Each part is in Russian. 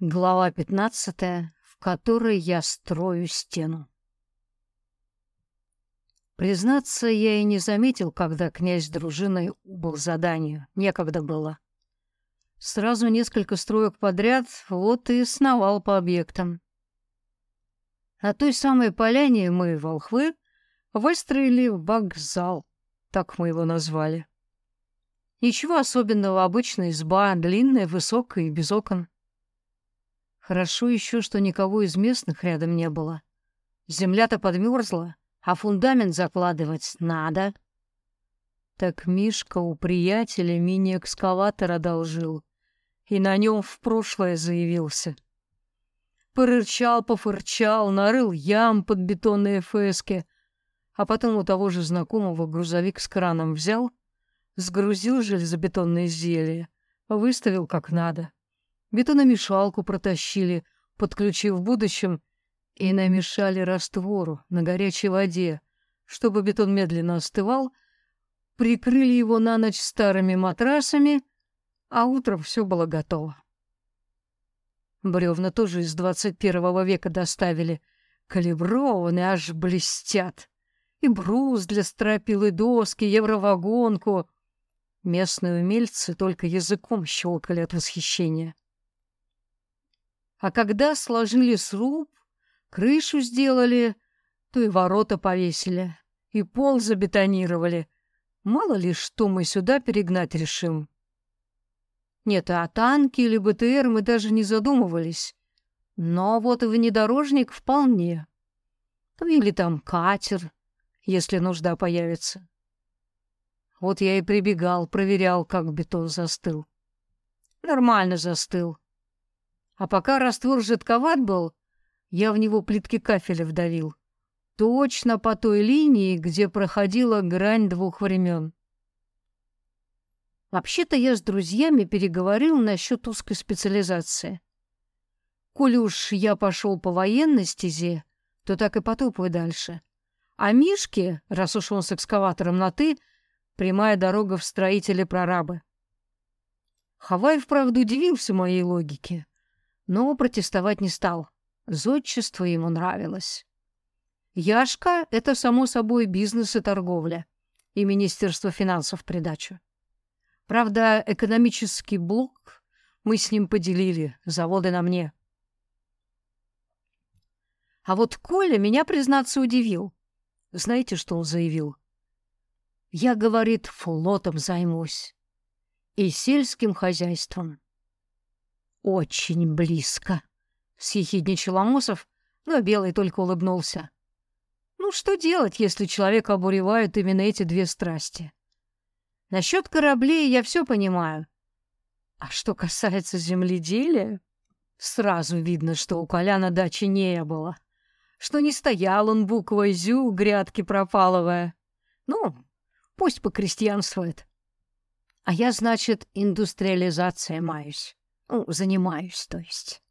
Глава 15, в которой я строю стену. Признаться, я и не заметил, когда князь с дружиной убыл заданию. Некогда было. Сразу несколько строек подряд, вот и сновал по объектам. На той самой поляне мы, волхвы, выстроили вокзал, так мы его назвали. Ничего особенного, обычная изба, длинная, высокая и без окон. Хорошо еще, что никого из местных рядом не было. Земля-то подмерзла, а фундамент закладывать надо. Так Мишка у приятеля мини-экскаватор одолжил и на нем в прошлое заявился. Порычал, пофырчал, нарыл ям под бетонные фески, а потом у того же знакомого грузовик с краном взял, сгрузил железобетонное зелье, выставил как надо — Бетономешалку протащили, подключив в будущем, и намешали раствору на горячей воде, чтобы бетон медленно остывал, прикрыли его на ночь старыми матрасами, а утром все было готово. Бревна тоже из двадцать первого века доставили, калиброванные, аж блестят. И брус для стропил, и доски, евровагонку. Местные умельцы только языком щелкали от восхищения. А когда сложили сруб, крышу сделали, то и ворота повесили, и пол забетонировали. Мало ли что мы сюда перегнать решим. Нет, а танки или БТР мы даже не задумывались. Но вот внедорожник вполне. Ну или там катер, если нужда появится. Вот я и прибегал, проверял, как бетон застыл. Нормально застыл. А пока раствор жидковат был, я в него плитки кафеля вдавил. Точно по той линии, где проходила грань двух времен. Вообще-то я с друзьями переговорил насчет узкой специализации. Коли уж я пошел по военной стезе, то так и потопаю дальше. А Мишке, раз уж он с экскаватором на «ты», прямая дорога в строители-прорабы. Хавай, вправду, удивился моей логике но протестовать не стал. Зодчество ему нравилось. Яшка — это, само собой, бизнес и торговля, и Министерство финансов придачу. Правда, экономический блок мы с ним поделили, заводы на мне. А вот Коля меня, признаться, удивил. Знаете, что он заявил? Я, говорит, флотом займусь и сельским хозяйством. «Очень близко», — съехидничал Амосов, но Белый только улыбнулся. «Ну что делать, если человека обуревают именно эти две страсти? Насчет кораблей я все понимаю. А что касается земледелия, сразу видно, что у Коляна дачи не было, что не стоял он буквой «зю» грядки пропалывая. Ну, пусть покрестьянствует. А я, значит, индустриализацией маюсь. Ну, занимаюсь, то есть.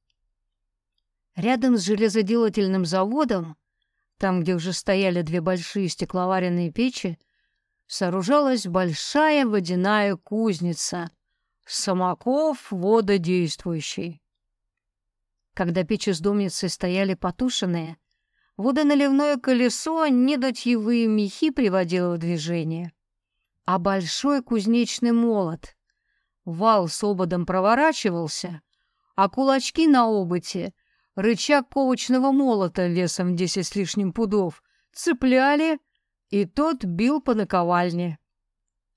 Рядом с железоделательным заводом, там, где уже стояли две большие стекловаренные печи, сооружалась большая водяная кузница, самоков вододействующий. Когда печи с домницей стояли потушенные, водоналивное колесо недотьевые мехи приводило в движение, а большой кузнечный молот Вал с ободом проворачивался, а кулачки на оботе, рычаг ковочного молота весом десять с лишним пудов, цепляли, и тот бил по наковальне.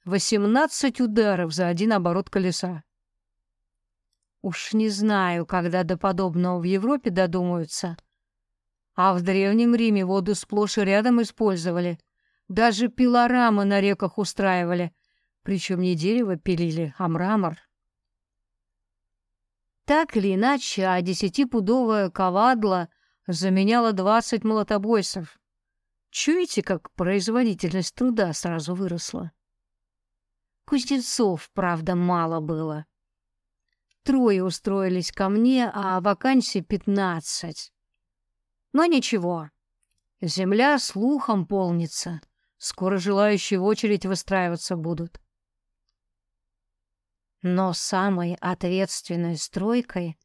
Восемнадцать ударов за один оборот колеса. Уж не знаю, когда до подобного в Европе додумаются. А в Древнем Риме воду сплошь и рядом использовали. Даже пилорамы на реках устраивали, причем не дерево пилили, а мрамор. Так или иначе, а десятипудовая ковадла заменяла двадцать молотобойцев. Чуете, как производительность труда сразу выросла? Кузнецов, правда, мало было. Трое устроились ко мне, а вакансий пятнадцать. Но ничего, земля слухом полнится. Скоро желающие в очередь выстраиваться будут. Но самой ответственной стройкой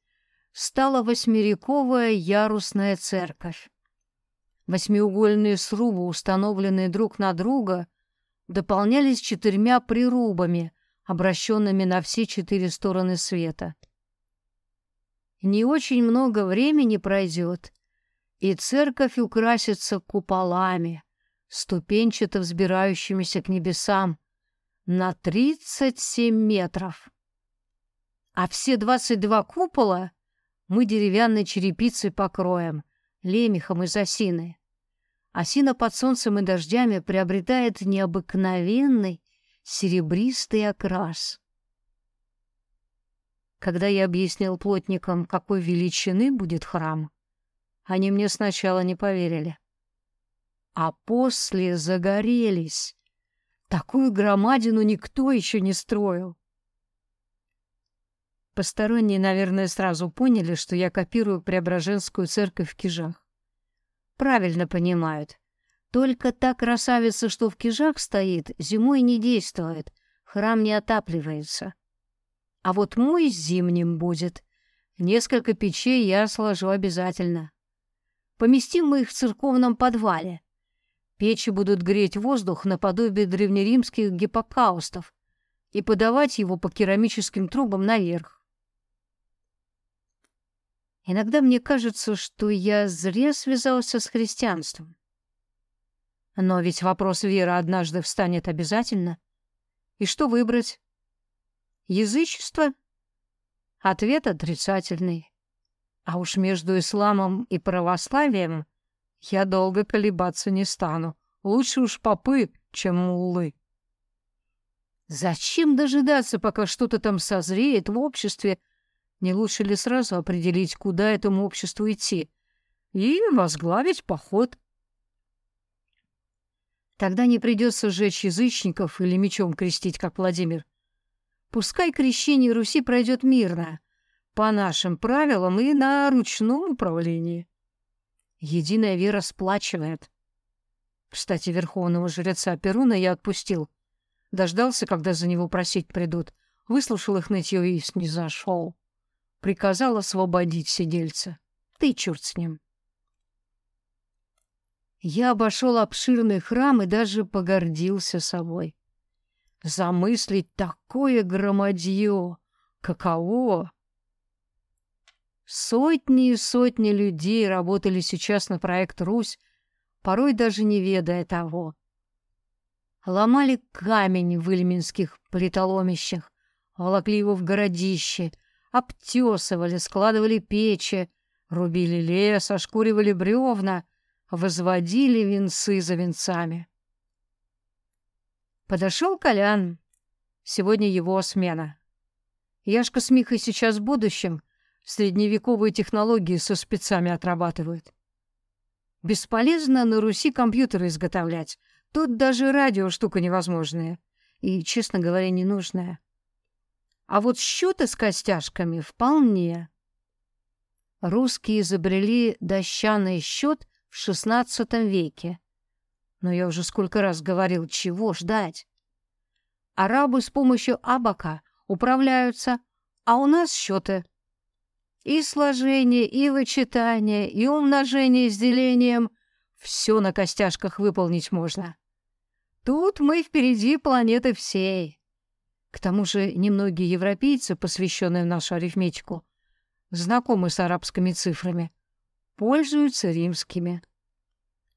стала восьмеряковая ярусная церковь. Восьмиугольные срубы, установленные друг на друга, дополнялись четырьмя прирубами, обращенными на все четыре стороны света. Не очень много времени пройдет, и церковь украсится куполами, ступенчато взбирающимися к небесам, на 37 метров. А все 22 купола мы деревянной черепицей покроем, лемехом из осины. Осина под солнцем и дождями приобретает необыкновенный серебристый окрас. Когда я объяснил плотникам, какой величины будет храм, они мне сначала не поверили. А после загорелись. Такую громадину никто еще не строил. Посторонние, наверное, сразу поняли, что я копирую Преображенскую церковь в Кижах. Правильно понимают. Только та красавица, что в Кижах стоит, зимой не действует, храм не отапливается. А вот мой зимним будет. Несколько печей я сложу обязательно. Поместим мы их в церковном подвале. Печи будут греть воздух наподобие древнеримских гиппокаустов и подавать его по керамическим трубам наверх. Иногда мне кажется, что я зря связался с христианством. Но ведь вопрос веры однажды встанет обязательно. И что выбрать? Язычество? Ответ отрицательный. А уж между исламом и православием я долго колебаться не стану. Лучше уж попы, чем муллы. Зачем дожидаться, пока что-то там созреет в обществе, не лучше ли сразу определить, куда этому обществу идти, и возглавить поход? Тогда не придется сжечь язычников или мечом крестить, как Владимир. Пускай крещение Руси пройдет мирно, по нашим правилам и на ручном управлении. Единая вера сплачивает. Кстати, верховного жреца Перуна я отпустил. Дождался, когда за него просить придут. Выслушал их нытье и снизошел приказал освободить сидельца. Ты черт с ним. Я обошел обширный храм и даже погордился собой. Замыслить такое громадье! Каково! Сотни и сотни людей работали сейчас на проект «Русь», порой даже не ведая того. Ломали камень в ильминских притоломищах, волокли его в городище — обтесывали, складывали печи, рубили лес, ошкуривали бревна, возводили венцы за венцами. Подошел Колян. Сегодня его смена. Яшка с Михой сейчас в будущем средневековые технологии со спецами отрабатывают. Бесполезно на Руси компьютеры изготовлять. Тут даже радио штука невозможная. И, честно говоря, ненужная. А вот счеты с костяшками вполне. Русские изобрели дощаный счет в XVI веке. Но я уже сколько раз говорил, чего ждать. Арабы с помощью абака управляются, а у нас счеты. И сложение, и вычитание, и умножение с делением — все на костяшках выполнить можно. Тут мы впереди планеты всей. К тому же немногие европейцы, посвященные в нашу арифметику, знакомы с арабскими цифрами, пользуются римскими.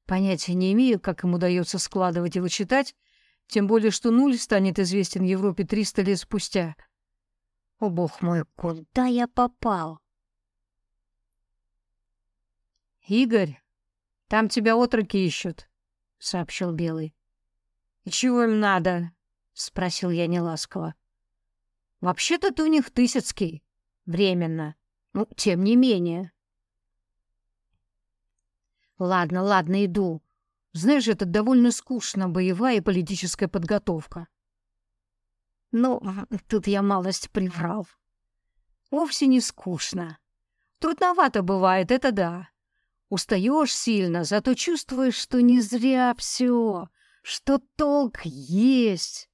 Понятия не имею, как им удается складывать и вычитать, тем более что нуль станет известен Европе 300 лет спустя. О, бог мой, куда я попал? «Игорь, там тебя отроки ищут», — сообщил Белый. «И чего им надо?» — спросил я неласково. «Вообще-то ты у них Тысяцкий. Временно. Ну, тем не менее». «Ладно, ладно, иду. Знаешь, это довольно скучно, боевая и политическая подготовка». «Ну, тут я малость приврал. Вовсе не скучно. Трудновато бывает, это да. Устаешь сильно, зато чувствуешь, что не зря все, что толк есть».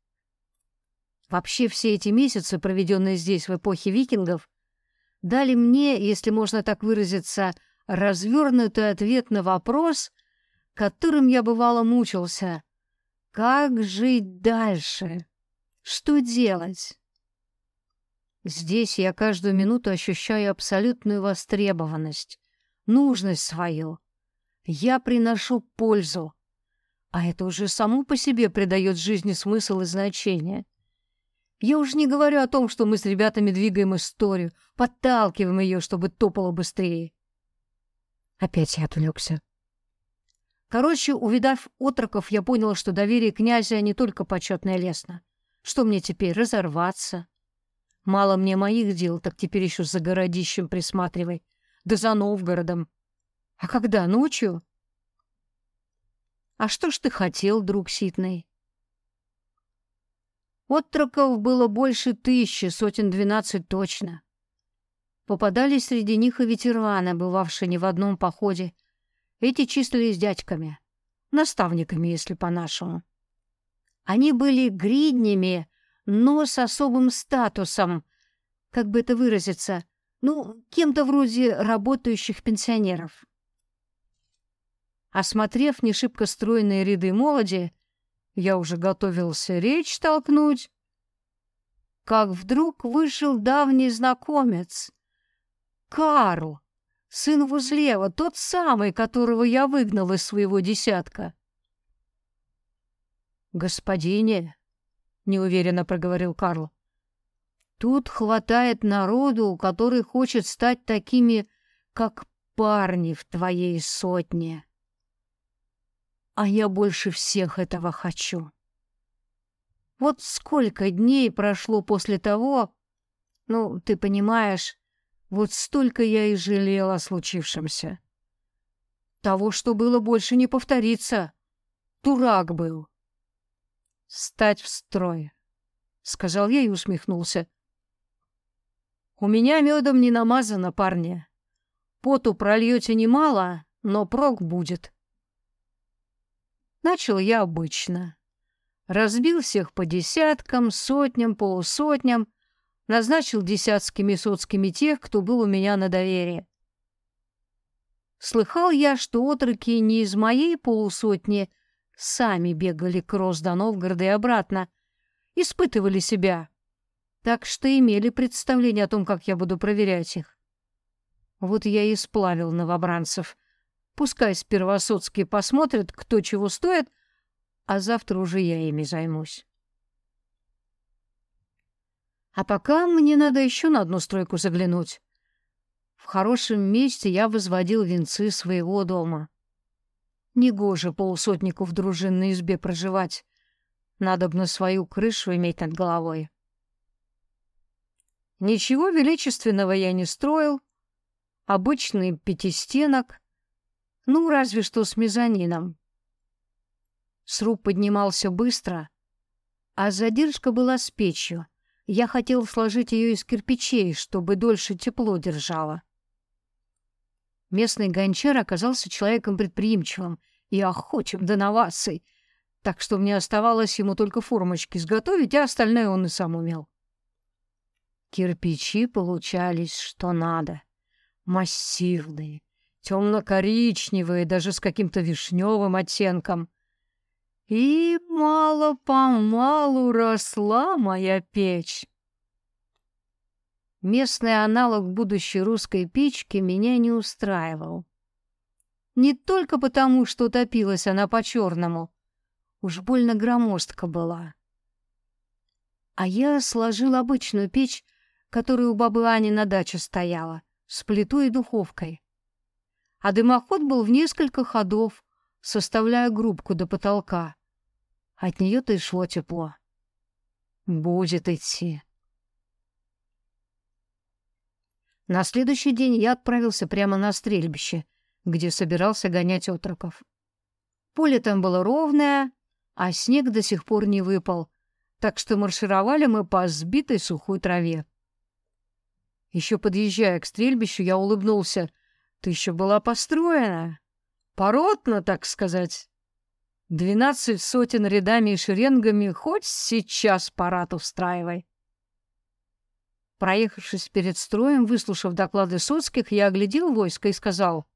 Вообще все эти месяцы, проведенные здесь в эпохе викингов, дали мне, если можно так выразиться, развернутый ответ на вопрос, которым я бывало мучился. Как жить дальше? Что делать? Здесь я каждую минуту ощущаю абсолютную востребованность, нужность свою. Я приношу пользу, а это уже само по себе придает жизни смысл и значение. Я уж не говорю о том, что мы с ребятами двигаем историю, подталкиваем ее, чтобы топало быстрее. Опять я отвлекся. Короче, увидав отроков, я понял, что доверие князя не только почетно и лестно. Что мне теперь, разорваться? Мало мне моих дел, так теперь еще за городищем присматривай. Да за Новгородом. А когда, ночью? А что ж ты хотел, друг Ситный? Отроков было больше тысячи, сотен двенадцать точно. Попадались среди них и ветераны, бывавшие не в одном походе. Эти числились дядьками, наставниками, если по-нашему. Они были гриднями, но с особым статусом, как бы это выразиться, ну, кем-то вроде работающих пенсионеров. Осмотрев не шибко стройные ряды молоди, я уже готовился речь толкнуть, как вдруг вышел давний знакомец. Карл, сын Вузлева, тот самый, которого я выгнал из своего десятка. «Господине», — неуверенно проговорил Карл, — «тут хватает народу, который хочет стать такими, как парни в твоей сотне» а я больше всех этого хочу. Вот сколько дней прошло после того, ну, ты понимаешь, вот столько я и жалел о случившемся. Того, что было, больше не повторится. Дурак был. «Стать в строй», — сказал я и усмехнулся. «У меня медом не намазано, парни. Поту прольете немало, но прок будет. Начал я обычно. Разбил всех по десяткам, сотням, полусотням, назначил десятскими соцкими тех, кто был у меня на доверии. Слыхал я, что отроки не из моей полусотни сами бегали кросс до Новгорода и обратно, испытывали себя, так что имели представление о том, как я буду проверять их. Вот я и сплавил новобранцев — Пускай сперва соцкие посмотрят, кто чего стоит, а завтра уже я ими займусь. А пока мне надо еще на одну стройку заглянуть. В хорошем месте я возводил венцы своего дома. Негоже полусотнику в дружинной избе проживать. Надо бы на свою крышу иметь над головой. Ничего величественного я не строил. Обычный пятистенок — ну, разве что с мезонином. Сруб поднимался быстро, а задержка была с печью. Я хотел сложить ее из кирпичей, чтобы дольше тепло держало. Местный гончар оказался человеком предприимчивым и охочим до новаций, так что мне оставалось ему только формочки изготовить, а остальное он и сам умел. Кирпичи получались что надо. Массивные, темно-коричневые, даже с каким-то вишневым оттенком. И мало-помалу росла моя печь. Местный аналог будущей русской печки меня не устраивал. Не только потому, что топилась она по-черному, уж больно громоздка была. А я сложил обычную печь, которая у бабы Ани на даче стояла, с плитой и духовкой а дымоход был в несколько ходов, составляя грубку до потолка. От нее-то и шло тепло. Будет идти. На следующий день я отправился прямо на стрельбище, где собирался гонять отроков. Поле там было ровное, а снег до сих пор не выпал, так что маршировали мы по сбитой сухой траве. Еще подъезжая к стрельбищу, я улыбнулся — ты еще была построена. Поротно, так сказать. Двенадцать сотен рядами и шеренгами хоть сейчас парад устраивай. Проехавшись перед строем, выслушав доклады соцких, я оглядел войско и сказал.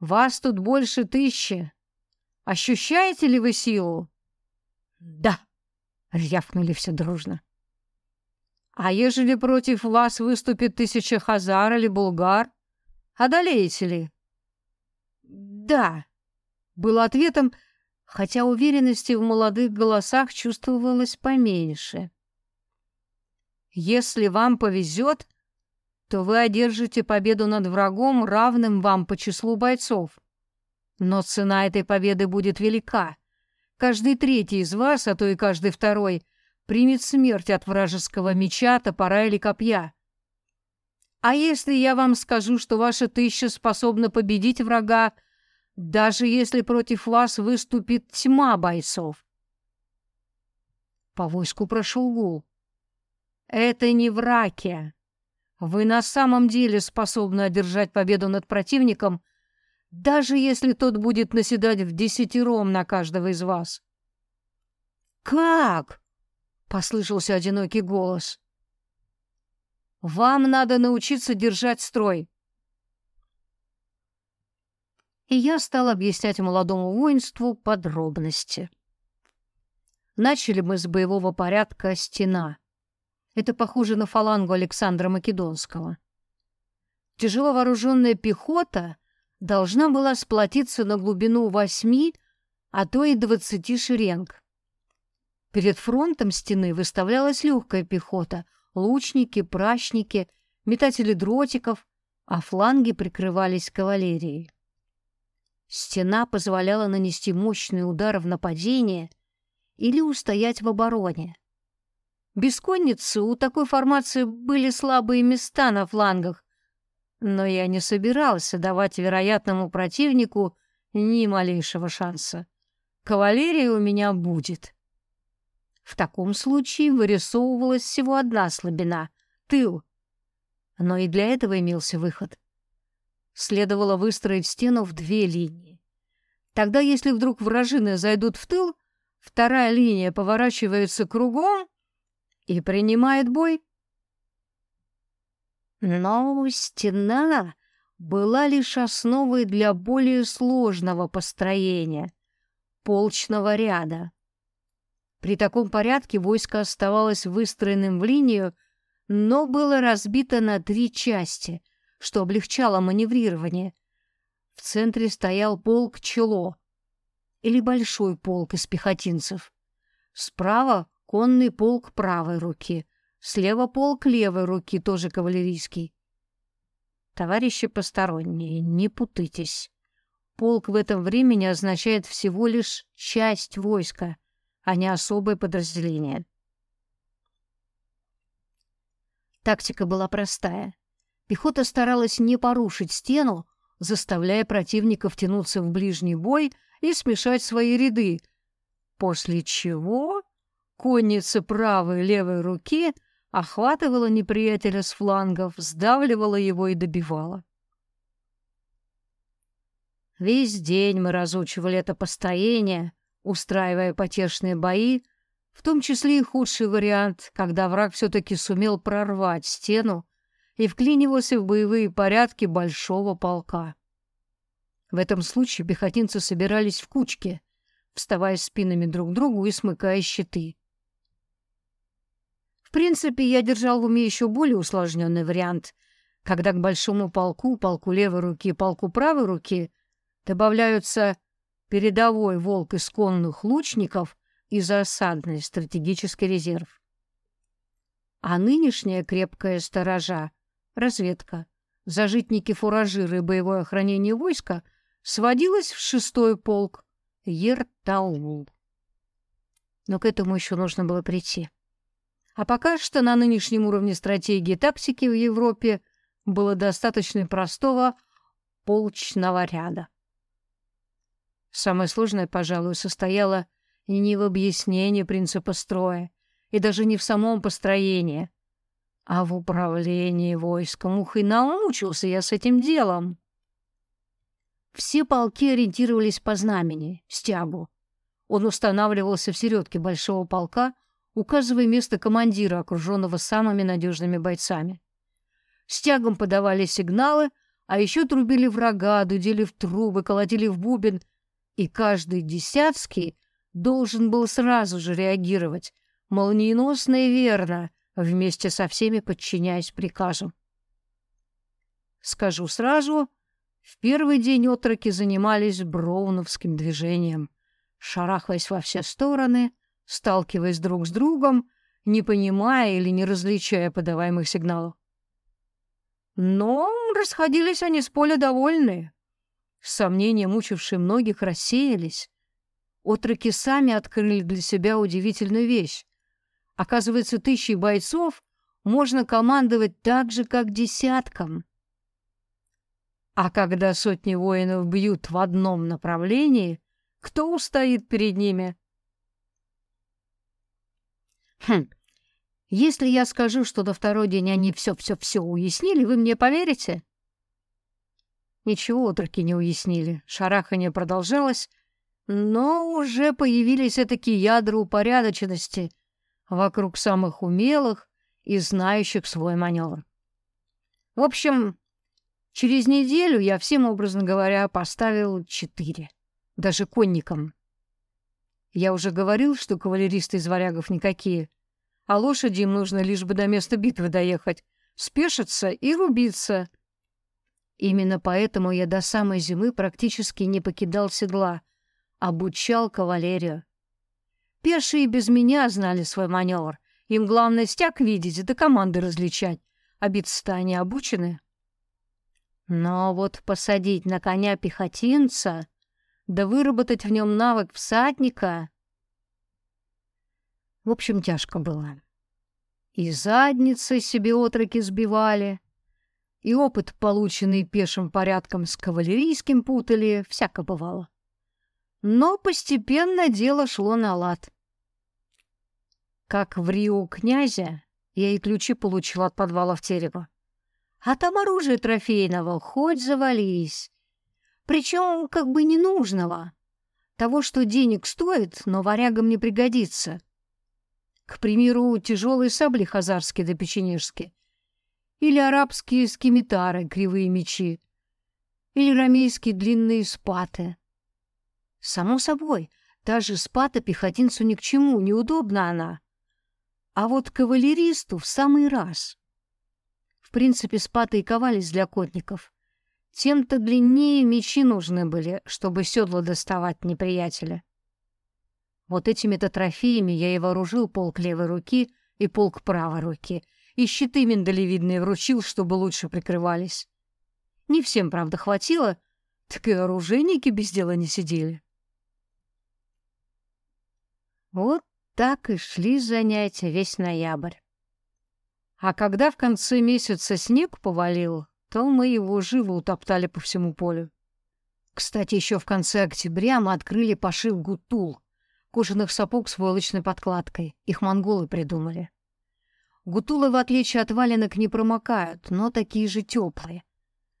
«Вас тут больше тысячи. Ощущаете ли вы силу?» «Да», — рявкнули все дружно. «А ежели против вас выступит тысяча хазар или булгар, одолеете ли?» «Да», — было ответом, хотя уверенности в молодых голосах чувствовалось поменьше. Если вам повезет, то вы одержите победу над врагом, равным вам по числу бойцов. Но цена этой победы будет велика. Каждый третий из вас, а то и каждый второй, примет смерть от вражеского меча, топора или копья. А если я вам скажу, что ваша тысяча способна победить врага, даже если против вас выступит тьма бойцов? По войску прошел гул. Это не враки. Вы на самом деле способны одержать победу над противником, даже если тот будет наседать в десятером на каждого из вас. «Как?» — послышался одинокий голос. «Вам надо научиться держать строй». И я стал объяснять молодому воинству подробности. Начали мы с боевого порядка «Стена». Это похоже на фалангу Александра Македонского. Тяжело вооруженная пехота должна была сплотиться на глубину восьми, а то и двадцати шеренг. Перед фронтом стены выставлялась легкая пехота, лучники, прачники, метатели дротиков, а фланги прикрывались кавалерией. Стена позволяла нанести мощный удар в нападение или устоять в обороне. Без конницы у такой формации были слабые места на флангах, но я не собирался давать вероятному противнику ни малейшего шанса. Кавалерия у меня будет. В таком случае вырисовывалась всего одна слабина — тыл. Но и для этого имелся выход. Следовало выстроить стену в две линии. Тогда, если вдруг вражины зайдут в тыл, вторая линия поворачивается кругом и принимает бой. Но стена была лишь основой для более сложного построения — полчного ряда. При таком порядке войско оставалось выстроенным в линию, но было разбито на три части, что облегчало маневрирование. В центре стоял полк Чело или большой полк из пехотинцев. Справа конный полк правой руки, слева полк левой руки, тоже кавалерийский. Товарищи посторонние, не путайтесь. Полк в этом времени означает всего лишь часть войска, а не особое подразделение. Тактика была простая. Пехота старалась не порушить стену, заставляя противников тянуться в ближний бой и смешать свои ряды, после чего Конница правой и левой руки охватывала неприятеля с флангов, сдавливала его и добивала. Весь день мы разучивали это построение, устраивая потешные бои, в том числе и худший вариант, когда враг все-таки сумел прорвать стену и вклинивался в боевые порядки большого полка. В этом случае пехотинцы собирались в кучки, вставая спинами друг к другу и смыкая щиты. В принципе, я держал в уме еще более усложненный вариант, когда к большому полку, полку левой руки и полку правой руки добавляются передовой волк из конных лучников и засадный стратегический резерв. А нынешняя крепкая сторожа, разведка, зажитники-фуражиры и боевое охранение войска сводилась в шестой полк Ертаул. Но к этому еще нужно было прийти. А пока что на нынешнем уровне стратегии и тактики в Европе было достаточно простого полчного ряда. Самое сложное, пожалуй, состояло не в объяснении принципа строя и даже не в самом построении, а в управлении войском. Ух, и научился я с этим делом. Все полки ориентировались по знамени, стягу. Он устанавливался в середке большого полка, указывая место командира, окруженного самыми надежными бойцами. Стягом подавали сигналы, а еще трубили врага, дудили в трубы, колотили в бубен, и каждый десятский должен был сразу же реагировать, молниеносно и верно, вместе со всеми подчиняясь приказу. Скажу сразу, в первый день отроки занимались броуновским движением, шарахаясь во все стороны, сталкиваясь друг с другом, не понимая или не различая подаваемых сигналов. Но расходились они с поля довольные. Сомнения, мучившие многих, рассеялись. Отроки сами открыли для себя удивительную вещь. Оказывается, тысячи бойцов можно командовать так же, как десяткам. А когда сотни воинов бьют в одном направлении, кто устоит перед ними? Хм, если я скажу, что до второй день они все-все-все уяснили, вы мне поверите? Ничего отроки не уяснили. Шарахание продолжалось, но уже появились такие ядра упорядоченности вокруг самых умелых и знающих свой маневр. В общем, через неделю я всем, образно говоря, поставил четыре, даже конникам. Я уже говорил, что кавалеристы из варягов никакие, а лошади им нужно лишь бы до места битвы доехать, спешиться и рубиться — Именно поэтому я до самой зимы практически не покидал седла, обучал кавалерию. Пешие без меня знали свой маневр. Им главное стяг видеть да команды различать, а биться-то они обучены. Но вот посадить на коня пехотинца, да выработать в нем навык всадника... В общем, тяжко было. И задницы себе отроки сбивали, и опыт, полученный пешим порядком с кавалерийским, путали, всяко бывало. Но постепенно дело шло на лад. Как в Рио князя, я и ключи получил от подвала в Терево. А там оружие трофейного, хоть завались. Причем как бы ненужного. Того, что денег стоит, но варягам не пригодится. К примеру, тяжелые сабли хазарские да печенежские или арабские скимитары, кривые мечи, или рамейские длинные спаты. Само собой, та же спата пехотинцу ни к чему, неудобна она. А вот кавалеристу в самый раз. В принципе, спаты и ковались для котников. Тем-то длиннее мечи нужны были, чтобы седло доставать неприятеля. Вот этими-то трофеями я и вооружил полк левой руки и полк правой руки — и щиты миндалевидные вручил, чтобы лучше прикрывались. Не всем, правда, хватило, так и оружейники без дела не сидели. Вот так и шли занятия весь ноябрь. А когда в конце месяца снег повалил, то мы его живо утоптали по всему полю. Кстати, еще в конце октября мы открыли пошив гутул, кожаных сапог с войлочной подкладкой. Их монголы придумали. Гутулы, в отличие от валенок, не промокают, но такие же теплые.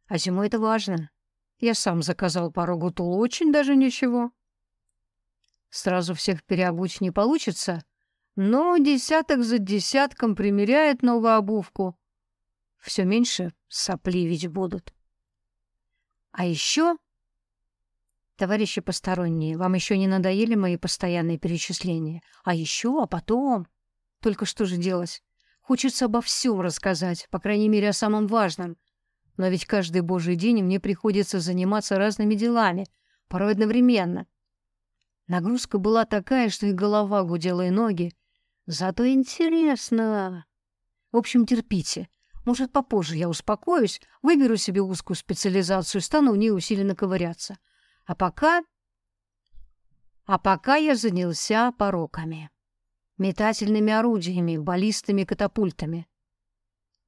А зимой это важно. Я сам заказал пару гутул, очень даже ничего. Сразу всех переобуть не получится, но десяток за десятком примеряет новую обувку. Все меньше сопли ведь будут. А еще... Товарищи посторонние, вам еще не надоели мои постоянные перечисления? А еще, а потом... Только что же делать? Хочется обо всем рассказать, по крайней мере, о самом важном. Но ведь каждый божий день мне приходится заниматься разными делами, порой одновременно. Нагрузка была такая, что и голова гудела, и ноги. Зато интересно. В общем, терпите. Может, попозже я успокоюсь, выберу себе узкую специализацию стану в ней усиленно ковыряться. А пока... А пока я занялся пороками метательными орудиями, баллистами, катапультами.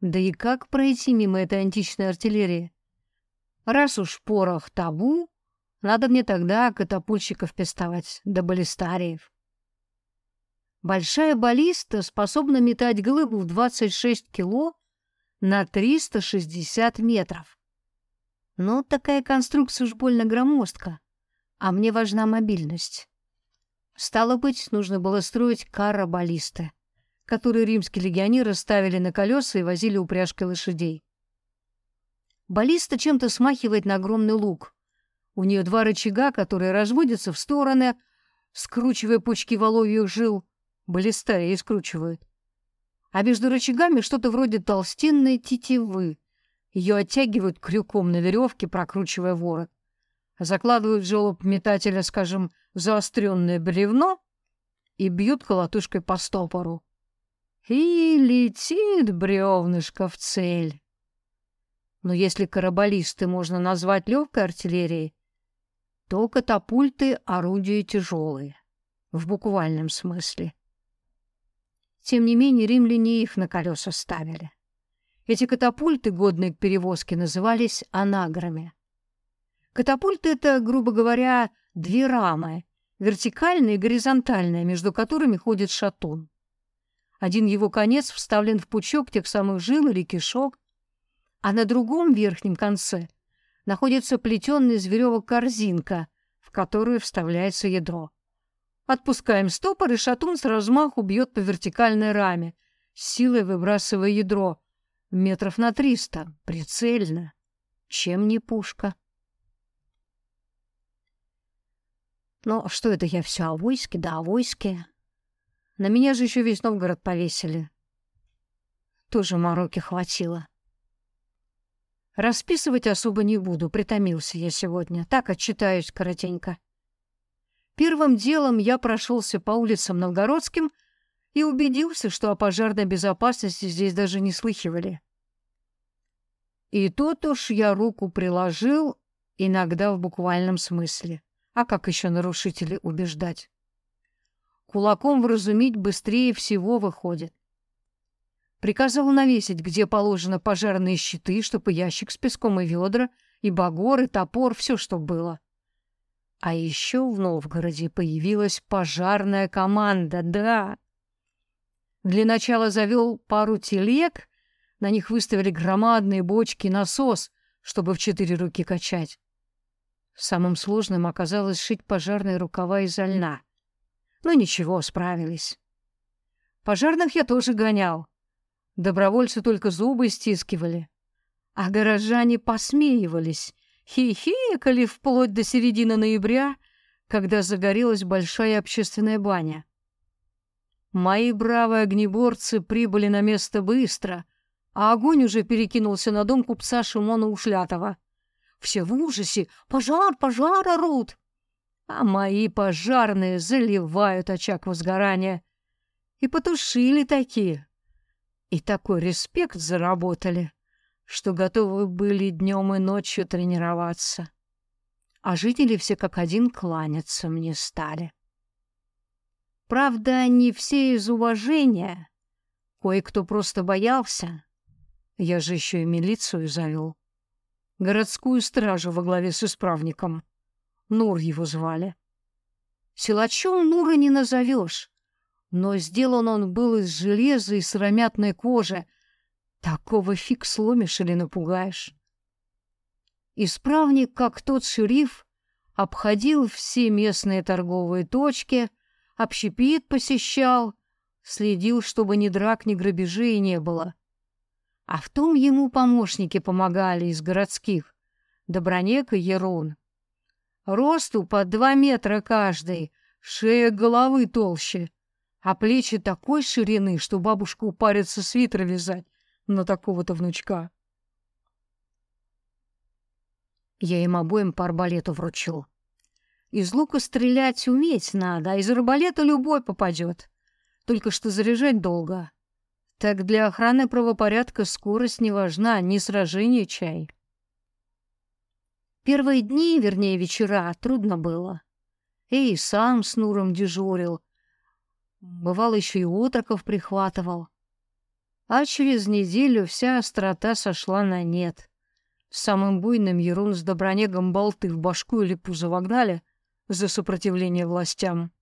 Да и как пройти мимо этой античной артиллерии? Раз уж порох табу, надо мне тогда катапультщиков пестовать, да баллистариев. Большая баллиста способна метать глыбу в 26 кило на 360 метров. Но такая конструкция уж больно громоздка, а мне важна мобильность. Стало быть, нужно было строить карабалисты, которые римские легионеры ставили на колеса и возили упряжкой лошадей. Баллиста чем-то смахивает на огромный лук. У нее два рычага, которые разводятся в стороны, скручивая пучки воловьих жил. Баллиста и скручивают. А между рычагами что-то вроде толстенной тетивы. Ее оттягивают крюком на веревке, прокручивая ворот. Закладывают в желоб метателя, скажем, заостренное бревно и бьют колотушкой по стопору. И летит бревнышко в цель. Но если карабалисты можно назвать легкой артиллерией, то катапульты — орудия тяжелые, в буквальном смысле. Тем не менее, римляне их на колеса ставили. Эти катапульты, годные к перевозке, назывались анаграми. Катапульты — это, грубо говоря, две рамы, вертикальная и горизонтальная, между которыми ходит шатун. Один его конец вставлен в пучок тех самых жил или кишок, а на другом верхнем конце находится плетеная из веревок корзинка, в которую вставляется ядро. Отпускаем стопор, и шатун с размаху бьет по вертикальной раме, силой выбрасывая ядро. Метров на триста, прицельно. Чем не пушка? Но что это я все о войске, да о войске? На меня же еще весь Новгород повесили. Тоже мороки хватило. Расписывать особо не буду, притомился я сегодня. Так отчитаюсь коротенько. Первым делом я прошелся по улицам Новгородским и убедился, что о пожарной безопасности здесь даже не слыхивали. И тут уж я руку приложил, иногда в буквальном смысле. А как еще нарушителей убеждать? Кулаком вразумить быстрее всего выходит. Приказал навесить, где положено пожарные щиты, чтобы ящик с песком и ведра, и багор, и топор, все, что было. А еще в Новгороде появилась пожарная команда, да. Для начала завел пару телег, на них выставили громадные бочки насос, чтобы в четыре руки качать. Самым сложным оказалось шить пожарные рукава из льна. Но ничего, справились. Пожарных я тоже гонял. Добровольцы только зубы стискивали. А горожане посмеивались хихикали вплоть до середины ноября, когда загорелась большая общественная баня. Мои бравые огнеборцы прибыли на место быстро, а огонь уже перекинулся на дом купца Шимона Ушлятова. Все в ужасе. «Пожар, пожар!» орут. А мои пожарные заливают очаг возгорания. И потушили такие. И такой респект заработали что готовы были днем и ночью тренироваться. А жители все как один кланяться мне стали. Правда, не все из уважения. Кое-кто просто боялся. Я же еще и милицию завел. Городскую стражу во главе с исправником. Нур его звали. Силачом Нура не назовешь, но сделан он был из железа и сыромятной кожи, Такого фиг сломишь или напугаешь. Исправник, как тот шериф, обходил все местные торговые точки, общепит посещал, следил, чтобы ни драк, ни грабежей не было. А в том ему помощники помогали из городских, Добронек и Ерун. Росту по два метра каждый, шея головы толще, а плечи такой ширины, что бабушка упарится свитер вязать на такого-то внучка. Я им обоим по арбалету вручил. Из лука стрелять уметь надо, а из арбалета любой попадет. Только что заряжать долго. Так для охраны правопорядка скорость не важна, ни сражение чай. Первые дни, вернее вечера, трудно было. И сам с Нуром дежурил. Бывало, еще и отроков прихватывал. А через неделю вся острота сошла на нет. Самым буйным Ерун с Добронегом болты в башку или пузо вогнали за сопротивление властям.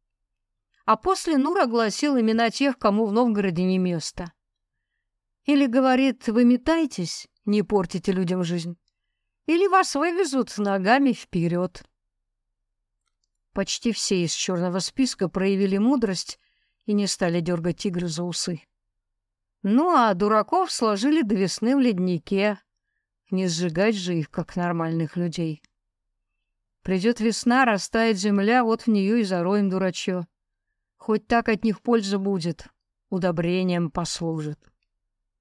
А после Нур огласил имена тех, кому в Новгороде не место. Или говорит, вы метайтесь, не портите людям жизнь, или вас вывезут ногами вперед. Почти все из черного списка проявили мудрость и не стали дергать тигра за усы. Ну, а дураков сложили до весны в леднике. Не сжигать же их, как нормальных людей. Придет весна, растает земля, вот в нее и зароем дурачье. Хоть так от них польза будет, удобрением послужит.